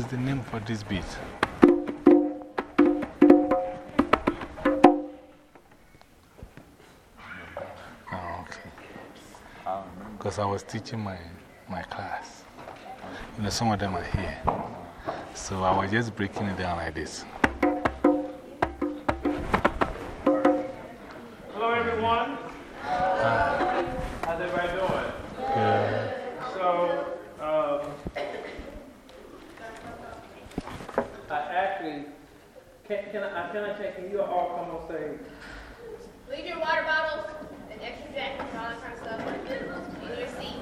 is, the name for this beat? Oh, okay. Because I was teaching my, my class. You know, some of them are here. So I was just breaking it down like this. Actually, can, can, I, can I check, can you all come on stage? Leave your water bottles and extra jackets and all that kind of stuff in your seat.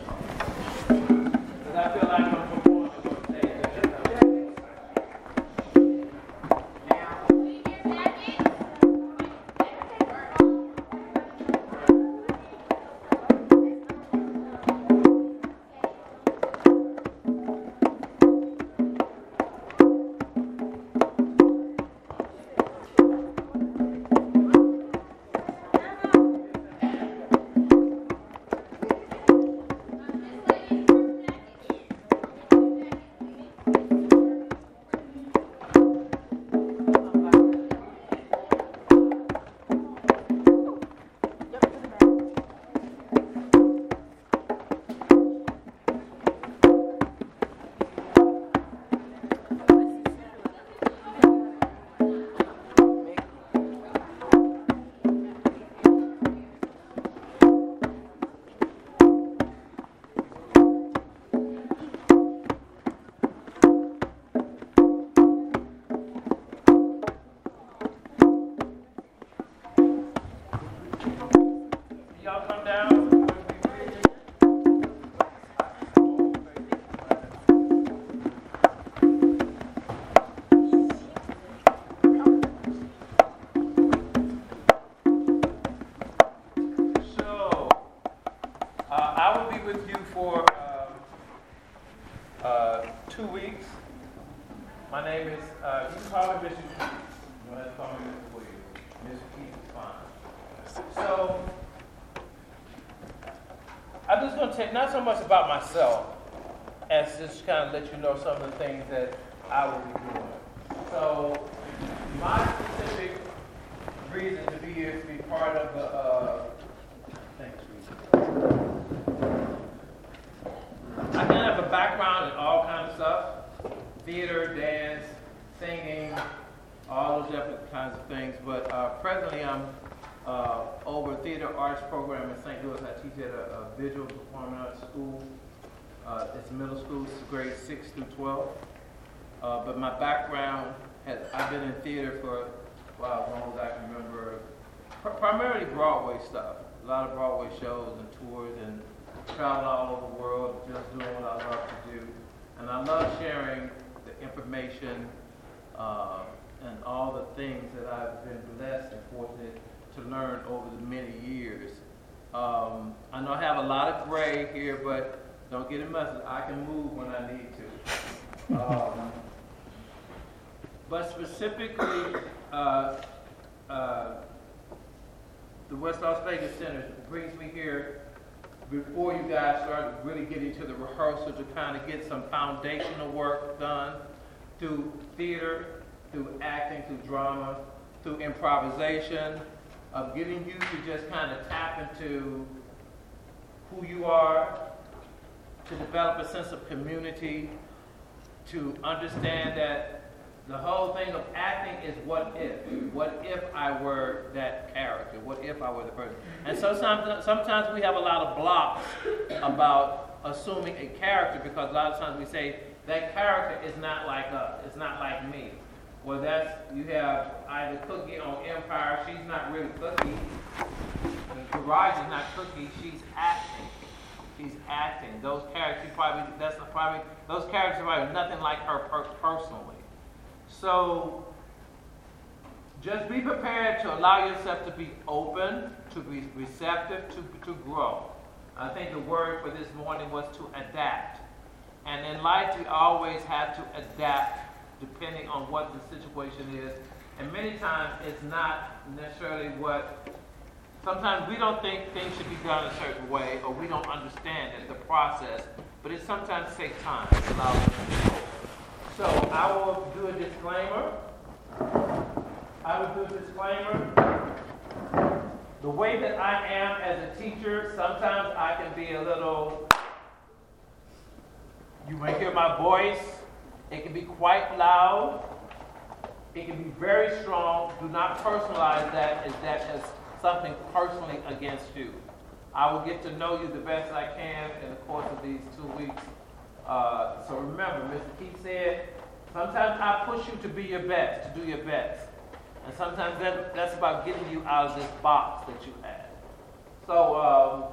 Because I feel like about myself as just kind of let you know some of the things that I will be doing. So, my specific reason to be here is to be part of the. Uh, thanks. I kind of have a background in all kinds of stuff theater, dance, singing, all those different kinds of things. But uh, presently, I'm uh, over theater arts program in St. Louis. I teach at a visual performing arts school. Uh, it's middle school, it's grades 6 through 12. Uh, but my background, has, I've been in theater for well, as long as I can remember, pr primarily Broadway stuff. A lot of Broadway shows and tours and traveling all over the world, just doing what I love to do. And I love sharing the information uh, and all the things that I've been blessed and fortunate to learn over the many years. Um, I know I have a lot of gray here, but don't get it messy. I can move when I need to. Um, but specifically, uh, uh, the West Las Vegas Center brings me here before you guys start really getting to the rehearsal to kind of get some foundational work done through theater, through acting, through drama, through improvisation, of getting you to just kind of tap into who you are, to develop a sense of community, to understand that The whole thing of acting is what if. What if I were that character? What if I were the person? And so sometimes, sometimes we have a lot of blocks about assuming a character because a lot of times we say, that character is not like us, it's not like me. Well, that's, you have either Cookie on Empire, she's not really Cookie. Taraji is not Cookie, she's acting. She's acting. Those characters, probably, that's probably, those characters are nothing like her per personally. So, just be prepared to allow yourself to be open, to be receptive, to, to grow. I think the word for this morning was to adapt. And in life, we always have to adapt depending on what the situation is. And many times, it's not necessarily what, sometimes we don't think things should be done a certain way, or we don't understand it, the process, but it sometimes takes time to allow So I will do a disclaimer. I will do a disclaimer. The way that I am as a teacher, sometimes I can be a little you may hear my voice. It can be quite loud. It can be very strong. Do not personalize that as, that as something personally against you. I will get to know you the best I can in the course of these two weeks. Uh, so remember, Mr. Keith said, sometimes I push you to be your best, to do your best. And sometimes that, that's about getting you out of this box that you have. So, um,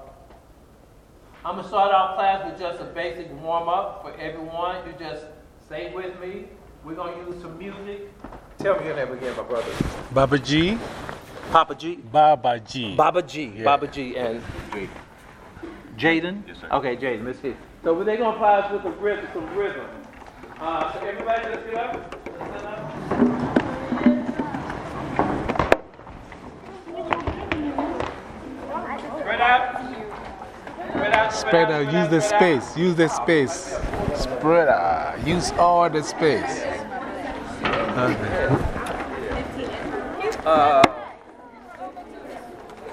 I'm going to start our class with just a basic warm up for everyone. You just stay with me. We're going to use some music. Tell me your name again, my brother. Baba G. Papa G? Baba G. Baba G. Yeah. Baba G. And Jaden. Jaden? Yes, sir. Okay, Jaden, let's see. So we they're going to apply us with a rhythm, some rhythm. Uh, so everybody, let's get up. Let's get up. Spread out. Spread out, use the space, use the space. Spread out, use all the space. Uh,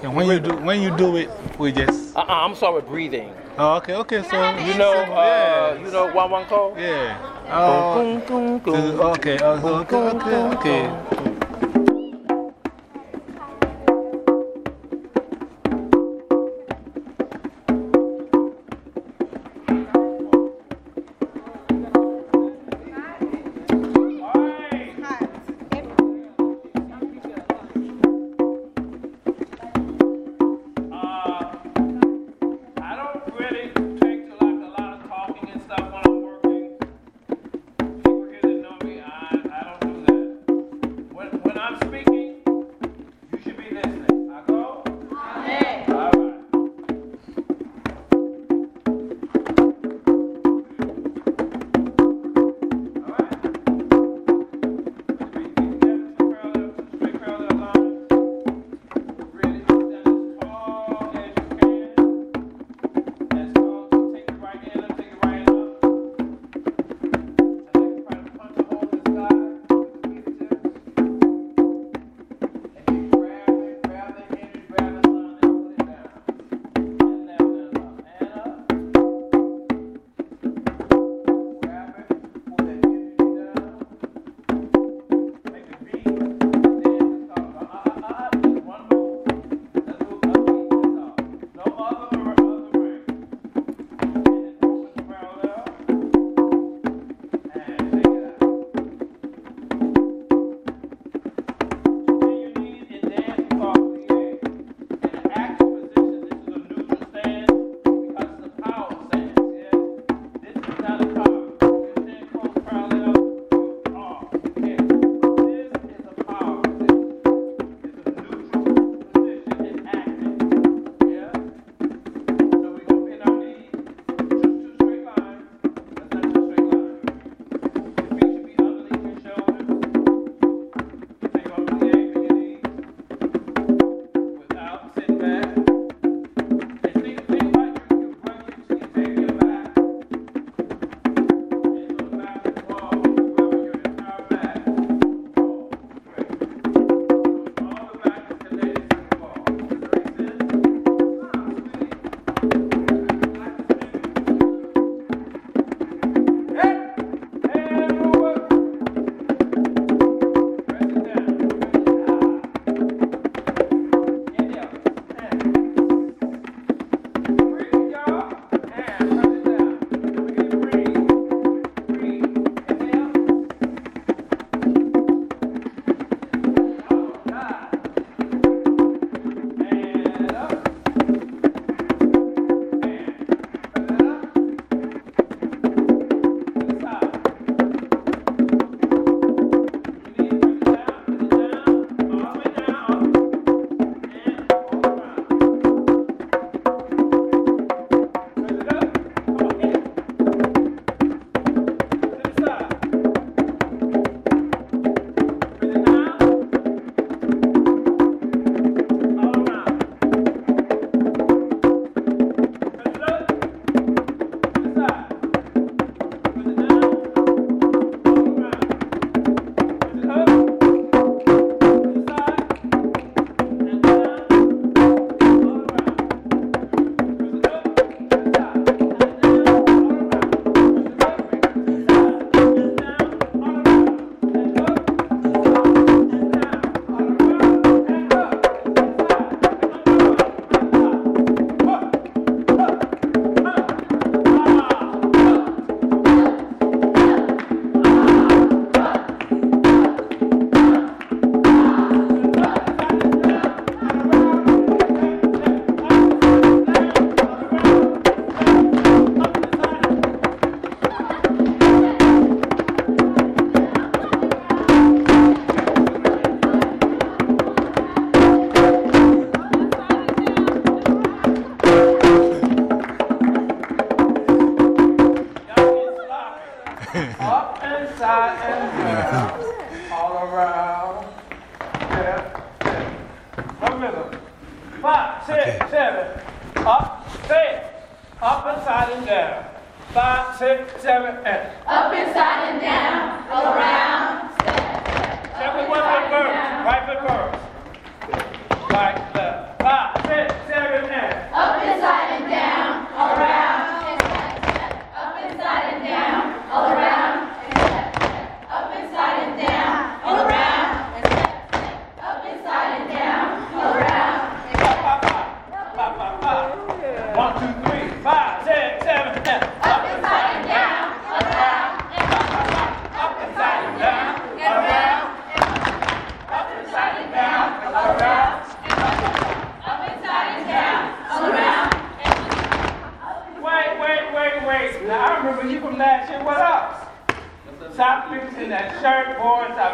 and when you, do, when you do it, we just. Uh -uh, I'm sorry with breathing. Oh, okay, okay. So, you know, uh, you know, one one call? Yeah. Oh, okay, okay, okay, okay.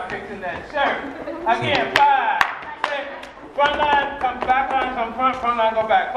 fixing that shirt. Again, five, six, front line, come back line, come front, front line, go back.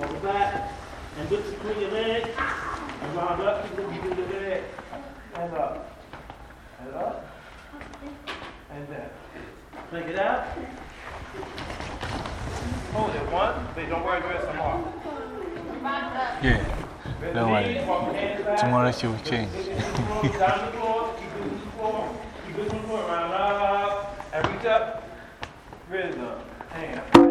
On the back, and look between your legs, and round up, keep looking between your legs, and up, and up, and down. Take it out. Hold it One, but don't worry, rest them off. Yeah. Don't worry. Tomorrow she will change. Round up and reach up. rhythm, hand.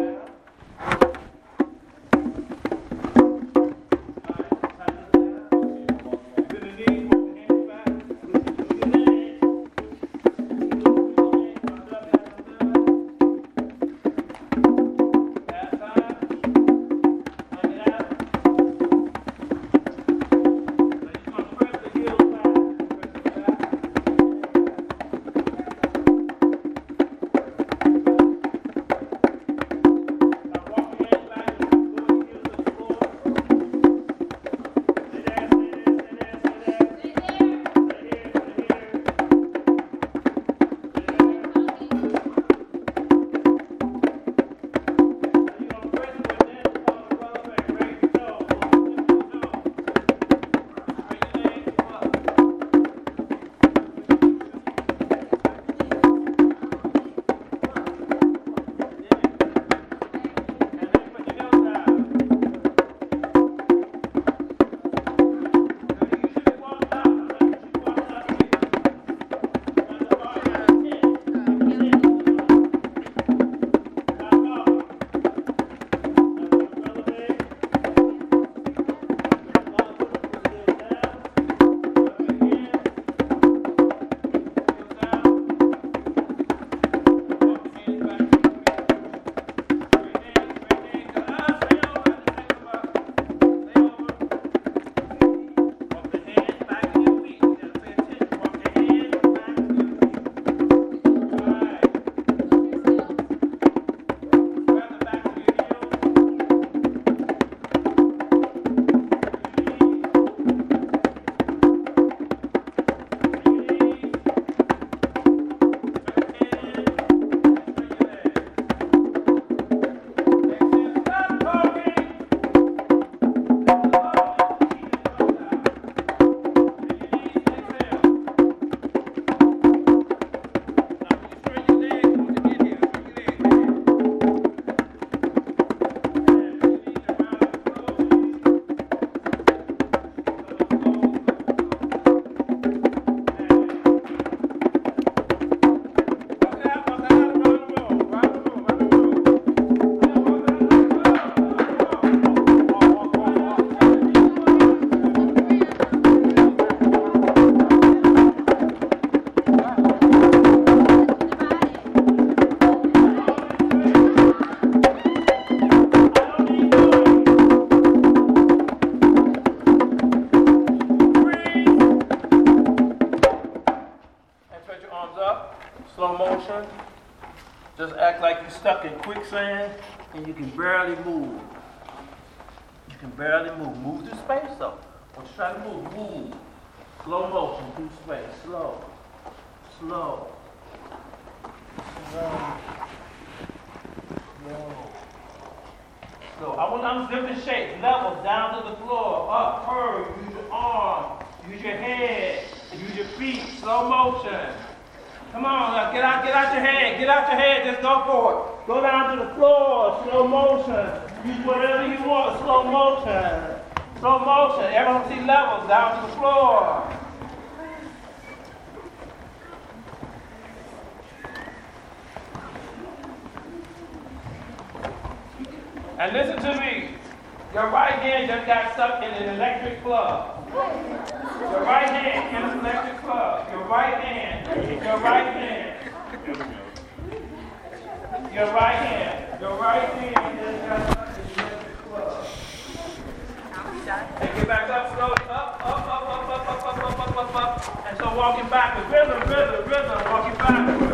barely move. Move through space though. When you try to move, move. Slow motion through space. Slow. Slow. Slow. Slow. Slow. I want to understand different shapes. Level, down to the floor, up, curve, use your arm, use your head, use your feet, slow motion. Come on, now get out, get out your head, get out your head, just go for it. Go down to the floor, slow motion. You, whatever you want, slow motion. Slow motion, MLT levels down to the floor. And listen to me. Your right hand just got stuck in an electric plug. Your right hand in an electric plug. Your right hand. Your right hand. Your right hand. Your right hand just got. And get back up slowly. Up, up, up, up, up, up, up, up, up, up, up. And so walking backwards. Rhythm, rhythm, rhythm. Walking backwards.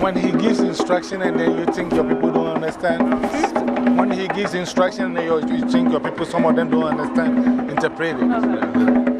when he gives instruction and then you think your people don't understand. When he gives instruction and you think your people, some of them don't understand, interpreting.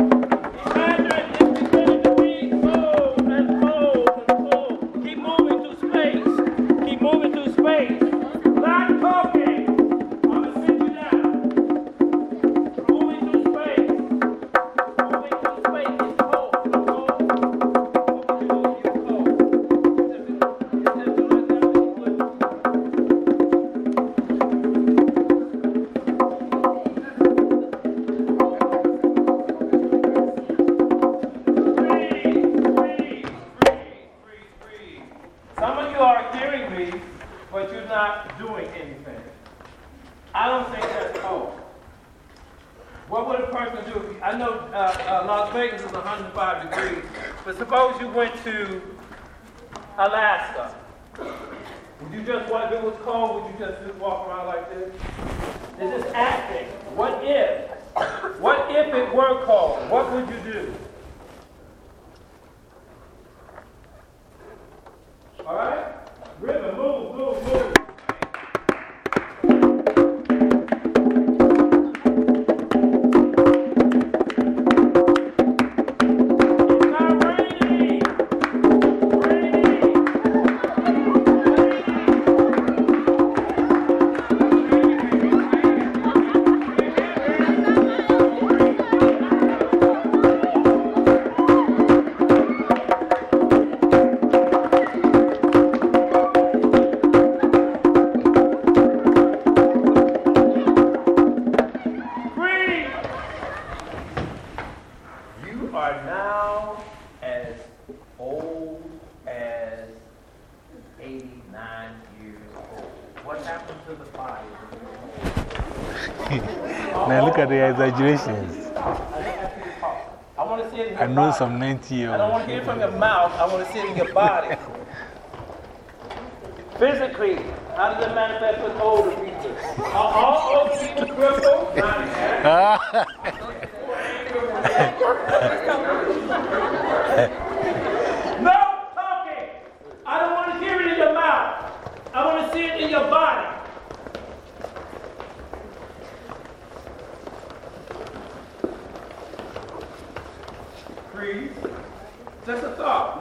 anything. I don't think that's cold. What would a person do? I know uh, uh, Las Vegas is 105 degrees, but suppose you went to Alaska. Would you just, if it was cold, would you just, just walk around like this? This is acting. What if? What if it were cold? What would you do? All right? Ribbon, move, move, move. the exaggerations. I, want to see it know body. some 90 years. I don't want to hear it from your mouth, I want to see it in your body. Physically, how does it manifest with older people? Are all old people crippled? Not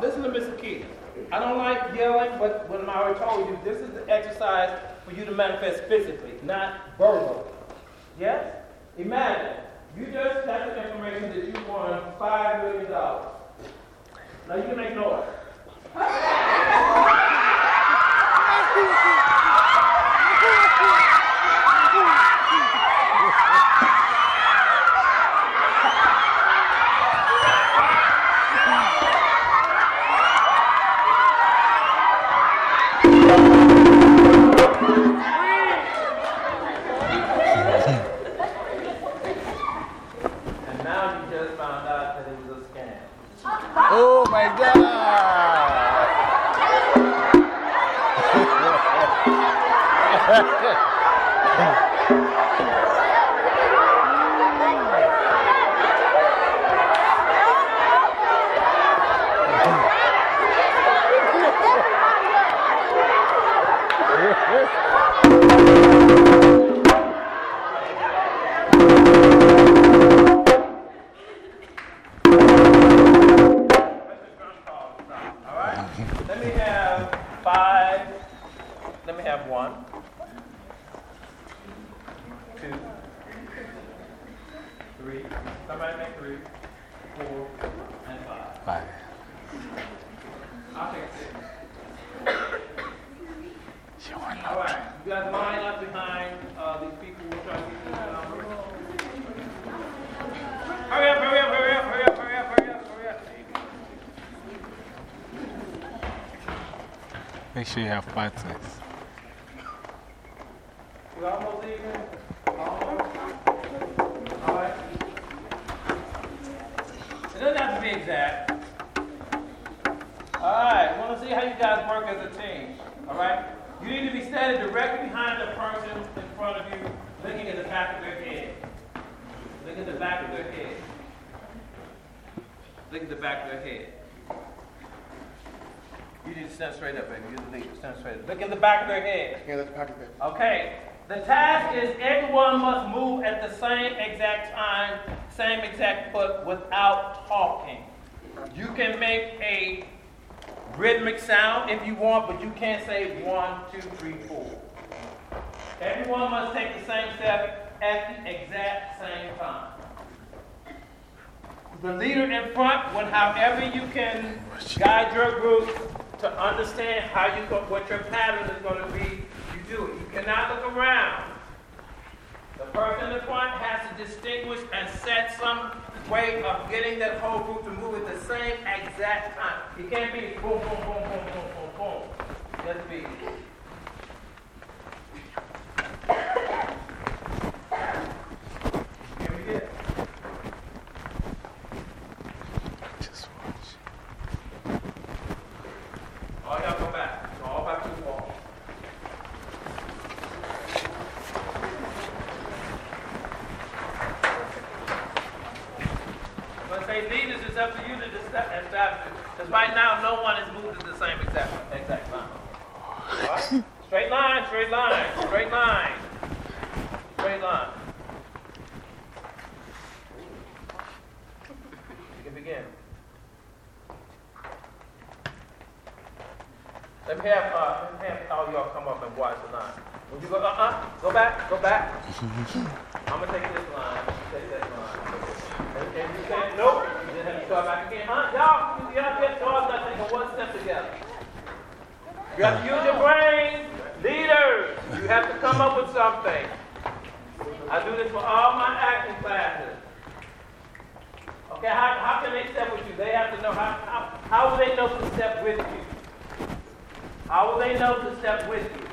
Listen to Mr. Keith. I don't like yelling, but what I already told you, this is the exercise for you to manifest physically, not verbally. Yes? Imagine you just got the information that you won $5 million. Now you can make noise. You have partners. We almost even? Almost? All right. It doesn't have to be exact. All right, want to see how you guys work as a team. All right? You need to be standing directly behind the person in front of you, looking at the back of their head. Look at the back of their head. Look at the back of their head. You need to stand straight up, baby. You're the leader. Stand straight up. Look in the back of their head. Yeah, that's the pocket there. Okay. The task is everyone must move at the same exact time, same exact foot without talking. You can make a rhythmic sound if you want, but you can't say one, two, three, four. Everyone must take the same step at the exact same time. The leader in front, when however you can guide your group to understand how you what your pattern is going to be, do it. You cannot look around. The person in the front has to distinguish and set some way of getting that whole group to move at the same exact time. It can't be boom, boom, boom, boom, boom, boom, boom. Let's be. Here we get. Just watch. All y'all go back. Go all back to the wall. I'm going to say leaders, it's up to you to esta- establish it. Because right now, no one is moved at the same exact, exact time. All right? Straight line, straight line, straight line. Straight line. You can begin. Let me have, uh, let me have all y'all come up and watch the line. When you go, uh-uh, go back, go back. I'm gonna take this line, take that line. And, and you say, nope, you just have to start back again. Huh? Y'all, you to get started, not taking one step together. You have to use your brain. Leaders, you have to come up with something. I do this for all my acting classes. Okay, how, how can they step with you? They have to know how, how, how will they know to step with you? How will they know to step with you?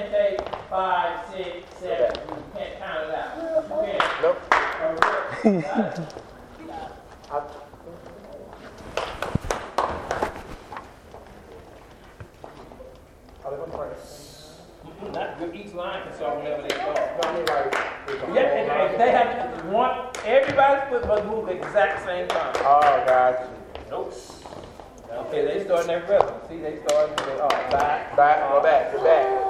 10, 8, 5, 6, You can't count it out. You can't. Nope. Right. Not each line start whenever they. Yeah, they have one, everybody's foot move the exact same time. Oh, gotcha. Nope. Okay, they starting their rhythm. See, they starting, oh, back, back, go back, go back.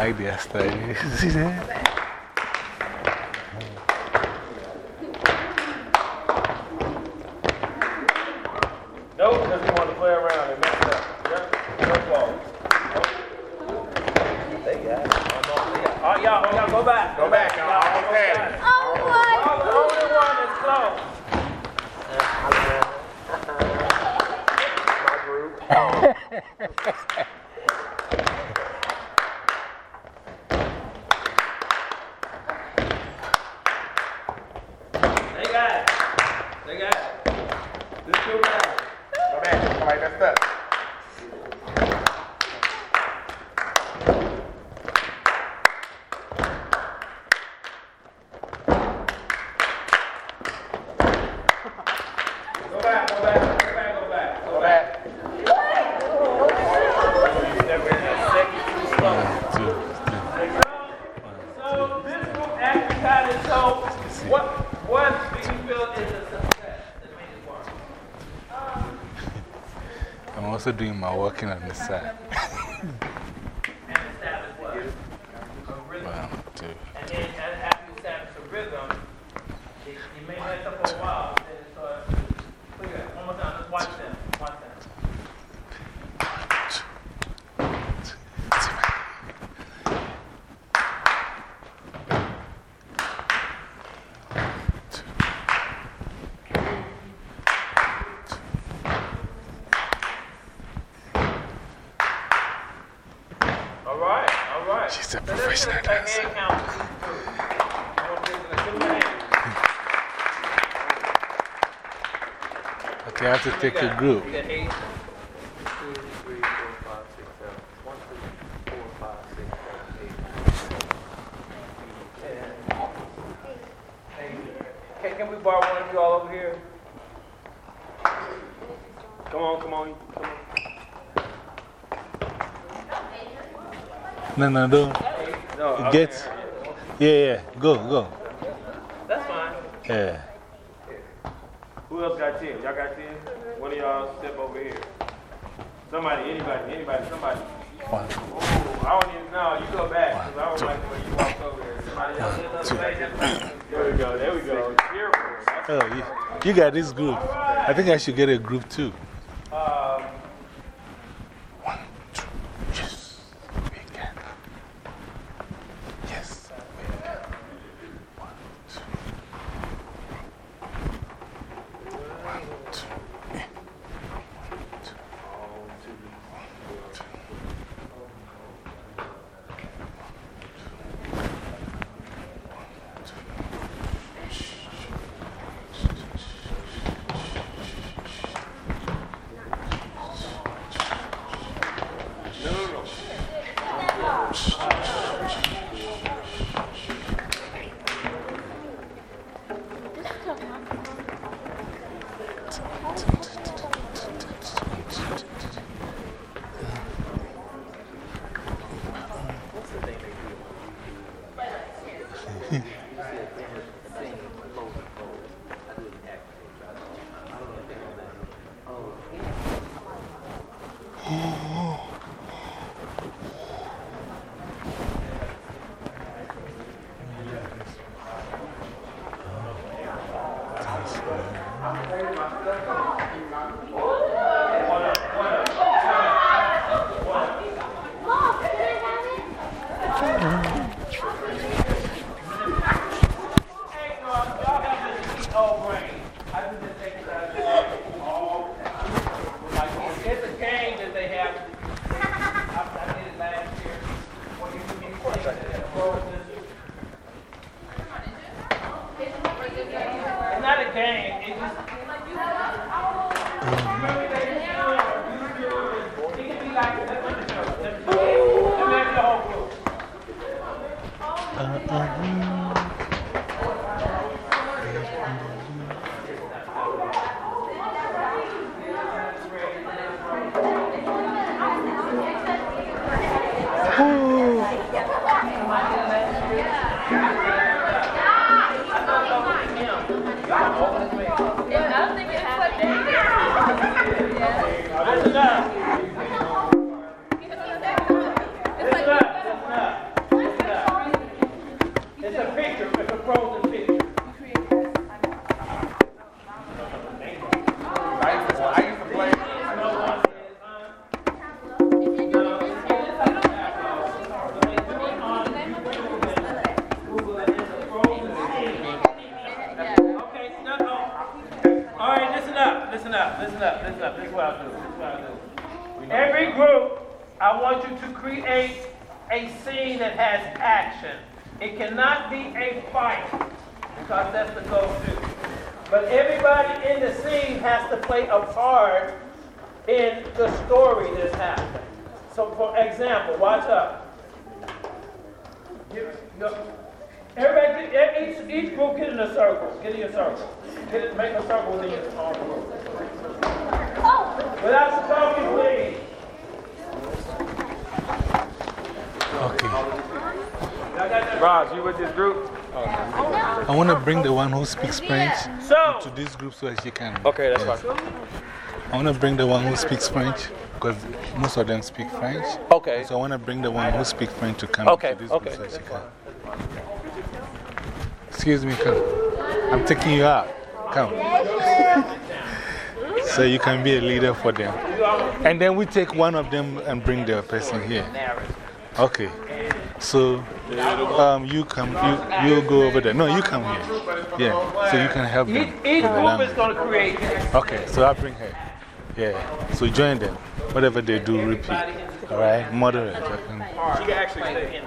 Two, test. One, two, three. like their style. See that? Nope, because he to play around and mess up. Yep, your fault. They got it. Oh, no, they got it. Oh, y'all, oh, y'all, go back. Go back, y'all. Almost. Oh, what? Y'all the only one that's close. They back. Somebody messed up. Go back, go back, go back, go back. Go back. Step in there, second too slow. One, two, three. So this group actually kind of so what what do you feel is a success that made it work? I'm also doing my walking on the side. And establish what? A rhythm. One, two. And then and after you establish a rhythm, it, it may mess up for a while. Then it starts to clear. One more time, just watch them. Watch them. All right, all right. She's a So let's professional do the dancer. hand count for these groups. I want to do the- give me your hand. Okay, I have to take a group. You got eight. Two, three, four, five, six, seven. One, two, four, five, six, seven, eight. Hey, can we borrow one of you all over here? Come on, come on, come on. No, no, don't. No, Get. Yeah, yeah. Go, go. That's fine. Yeah. Who else got 10? Y'all got 10? One of y'all step over here. Somebody, anybody, anybody, somebody. One, Ooh, I don't even know. You go back, because I don't like the way you walked over there. Somebody else did the other way. There we go, there we go. Beautiful. Oh, you, you got this group. I think I should get a group too. Bring the one who speaks French So, to this group so that she can. Okay, that's yeah. fine. I want to bring the one who speaks French because most of them speak French. Okay. So I want to bring the one who speaks French to come Okay, to this okay, group so she can. Excuse me, come. I'm taking you out. Come. so you can be a leader for them. And then we take one of them and bring the person here. Okay. So um, you come, you, you go over there. No, you come here. Yeah. So you can help each, them. each with the group is going to create. Okay, so I'll bring her. Yeah. So join them. Whatever they do, repeat. All right? Moderate. She can actually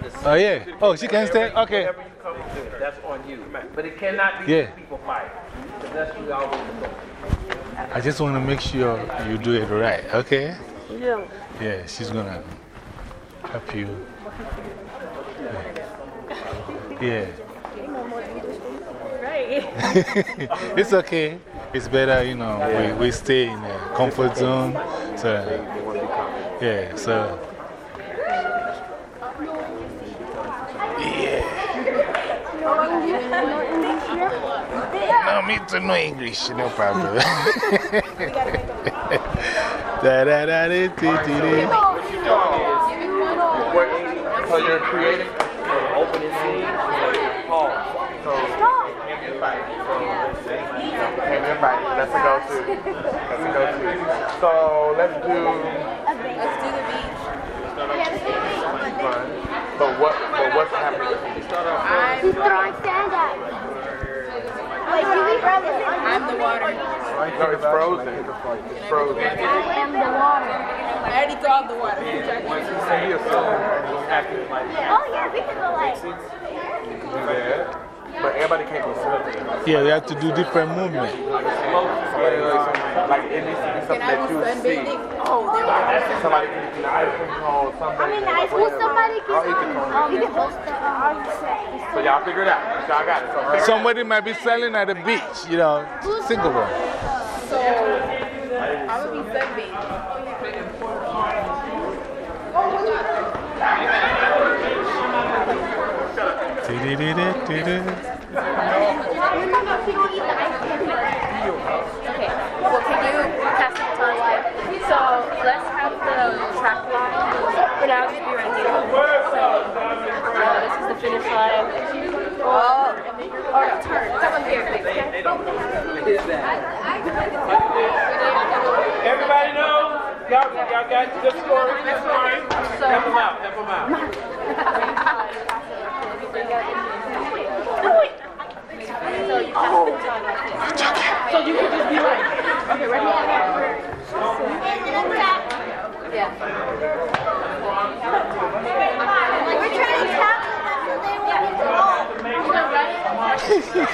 stay. Oh, yeah. Oh, she can stay? Okay. Whatever you come and do, that's on you. But it cannot be Yeah. people fight. That's what we always do. I just want to make sure you do it right. Okay? Yeah. Yeah, she's going to help you. Yeah. Right. it's okay. It's better, you know, we, we stay in a comfort zone. So, yeah, so. Yeah. No, me too, no English, no problem. da da da da da da. What, so you're creating an opening scene, pause. So, everybody. So, everybody. That's a go to. That's a go to. So, let's do. Let's do the beach. Fun. But, what, but what's happening? She's throwing stand up. Wait, do we have it? I'm the water. No, it's frozen. It's frozen. I am the water. I already threw out the water. So, he assumed acting like Oh, yeah, we can go like. do that. But everybody can't be similar. Yeah, we have to do different movements. Somebody like, like it needs to be something that you see. Oh, there we go. Somebody can eat the ice cream cone, I somebody mean, can I whatever. suppose somebody can, I'll eat the cone. um, you can host the, So y'all figure it out. Y'all got it. So figure it. Somebody might be selling at the beach, you know, Singapore. So, I would be sunbathing. Do do going to be sunbeam. Okay, well, can you pass? So let's have the track line. For now, be. So this is the finish line. Turn. Everybody knows? Y'all, got the story, good story?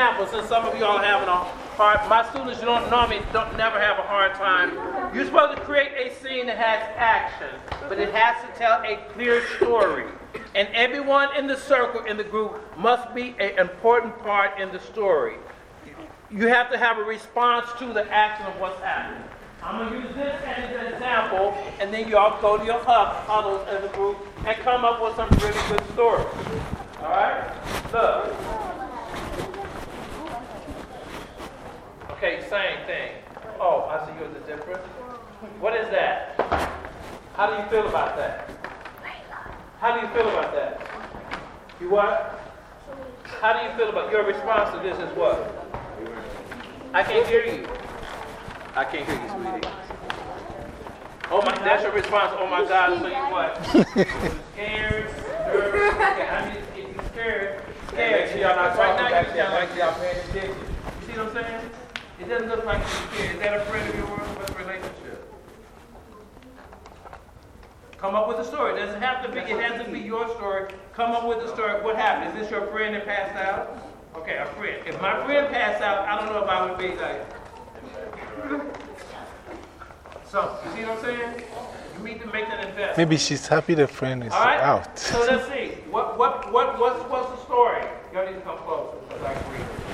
example since some of you all are having a hard, my students don't normally don't never have a hard time. You're supposed to create a scene that has action, but it has to tell a clear story. And everyone in the circle in the group must be an important part in the story. You have to have a response to the action of what's happening. I'm going to use this as an example, and then you all go to your hub, huddles as a group, and come up with some really good stories. All right? Look. Oh, different. What is that? How do you feel about that? How do you feel about that? You what? How do you feel about your response to this is what? I can't hear you. I can't hear you, sweetie. Oh my, that's your response. Oh my God, so you what? scared, nervous. Okay, I mean, if you're scared, scared. Y'all not right now talking you back sound like y'all paying attention. You see what I'm saying? It doesn't look like you're scared. Is that a friend of yours? What's relationship? Come up with a story. It doesn't have to be, it has to be your story. Come up with a story. What happened? Is this your friend that passed out? Okay, a friend. If my friend passed out, I don't know if I would be like. So, you see what I'm saying? You need to make that investment. Maybe she's happy the friend is right? out. So let's see. What, what, what, what's, what's the story? Y'all need to come closer because I can read it.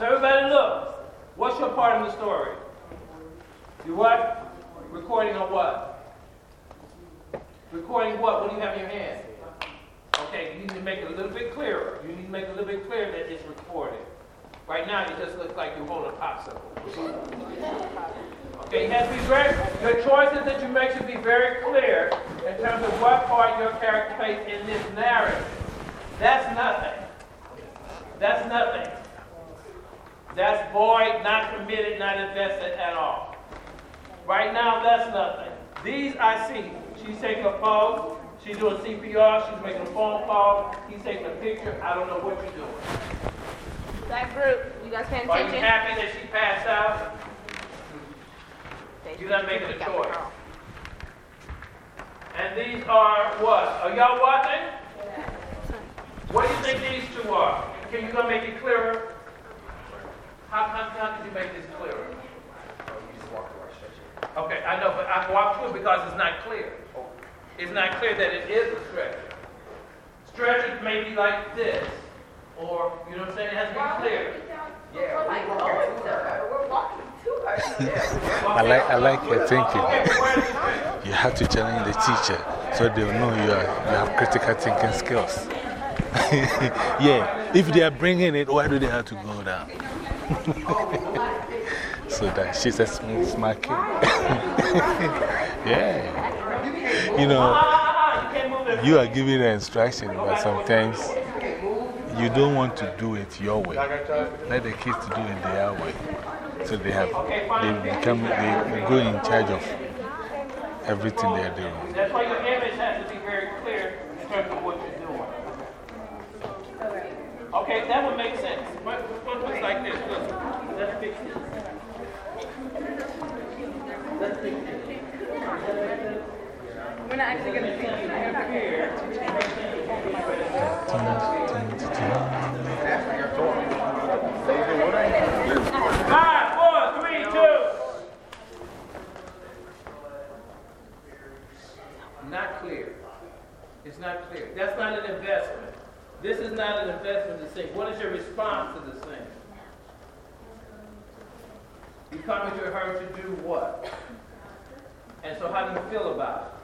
So everybody look. What's your part in the story? You what? Recording on what? Recording what? What do you have in your hand? Okay, you need to make it a little bit clearer. You need to make it a little bit clearer that it's recorded. Right now, it just looks like you're holding a popsicle. Okay, it has to be very, your choices that you make should be very clear in terms of what part your character plays in this narrative. That's nothing. That's nothing. That's void, not committed, not invested at all. Right now, that's nothing. These I see. She's taking a phone. She's doing CPR. She's making a phone call. He's taking a picture. I don't know what you're doing. That group, you guys paying Are you attention? happy that she passed out? You're not making a choice. And these are what? Are y'all watching? What do you think these two are? Can you go make it clearer? How, how, how can you make this clearer? Oh, okay, I know, but I can walk through it because it's not clear. It's not clear that it is a stretcher. Stretchers may be like this, or, you know what I'm saying? It has to be clear. We're like going to her. We're walking to her. I like, I like your thinking. Okay, but where's the stretcher? You have to challenge the teacher so they'll know you, are, you have critical thinking skills. yeah, if they are bringing it, why do they have to go down? so that she's a smart, smart kid. yeah. You know, you are giving the instruction, but sometimes you don't want to do it your way. Let the kids do it their way. So they have, they become, they go in charge of everything they're doing. That's why your image has to be very clear in terms of what you're doing. Okay, that would make sense. What, what looks like this? Look, let's fix this. Let's fix this. We're not actually going to fix it. We're going to fix it. Five, four, three, two. Not clear. It's not clear. That's not an investment. This is not an investment to sing. What is your response to the sing? You come into her to do what? And so, how do you feel about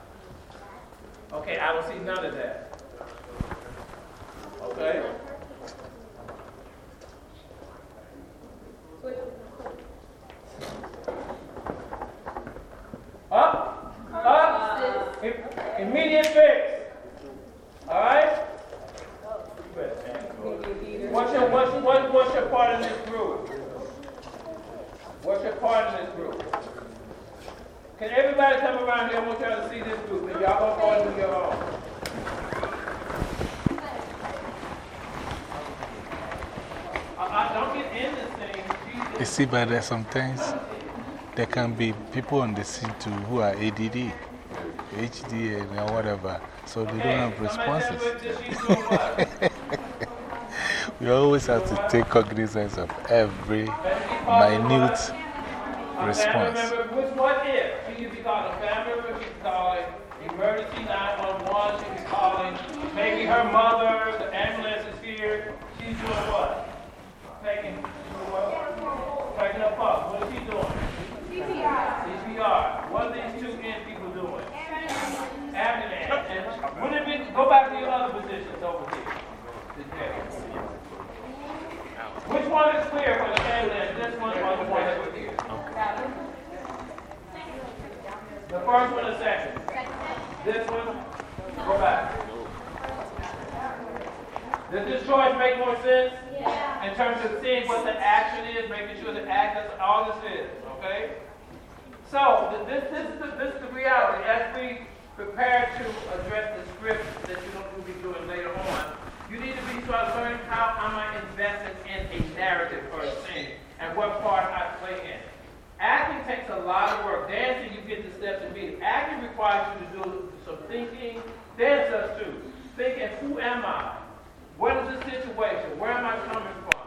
it? Okay, I don't see none of that. Okay? Up, up, Im- immediate fix. All right? What's your, what's, what, what's your part in this group? What's your part in this group? Can everybody come around here? I want y'all to see this group, and y'all go and do your own. I, I don't get in this thing. Jesus. You see, but there sometimes there can be people on the scene too who are ADD, HD, and whatever, so they don't have responses. we always have to take cognizance of every minute response. Family what if? She could be calling a family member, she could be calling emergency 911, she could be calling maybe her mother, the ambulance is here. She's doing what? Taking, doing what? Taking a puff. What is she doing? CPR. What are these two in people doing? Ambulance. And would it be, go back to your other positions over here. Okay. First one or second? This one? Go back. Does this choice make more sense? In terms of seeing what the action is, making sure the act, that's all this is, okay? So, this, this, is the, this is the reality. As we prepare to address the script that you're going to be doing later on, you need to be sort of learning how am I invested in a narrative or a scene and what part I play in it. Acting takes a lot of work. Dancing, you get the steps immediately. Acting requires you to do some thinking. Dance us too. Thinking, who am I? What is the situation? Where am I coming from?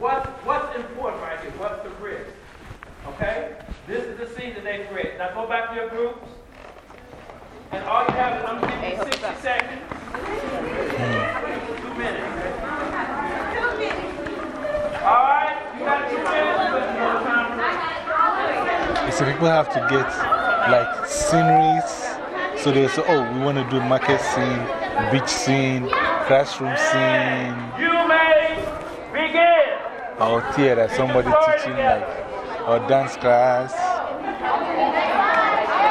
What's, what's important right here? What's the risk? Okay? This is the scene that they create. Now go back to your groups. And all you have is, I'm giving you 60 seconds. Two minutes. Two minutes. All right? You got two minutes, but you know time. So people have to get like sceneries. So they say, oh, we want to do market scene, beach scene, classroom scene, You may begin. or theater, somebody teaching like, or dance class,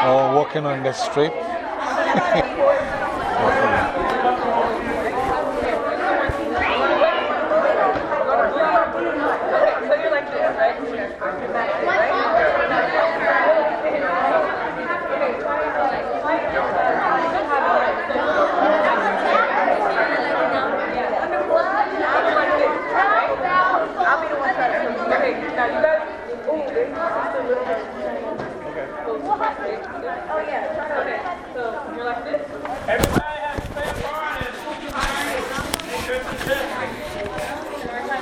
or walking on the strip.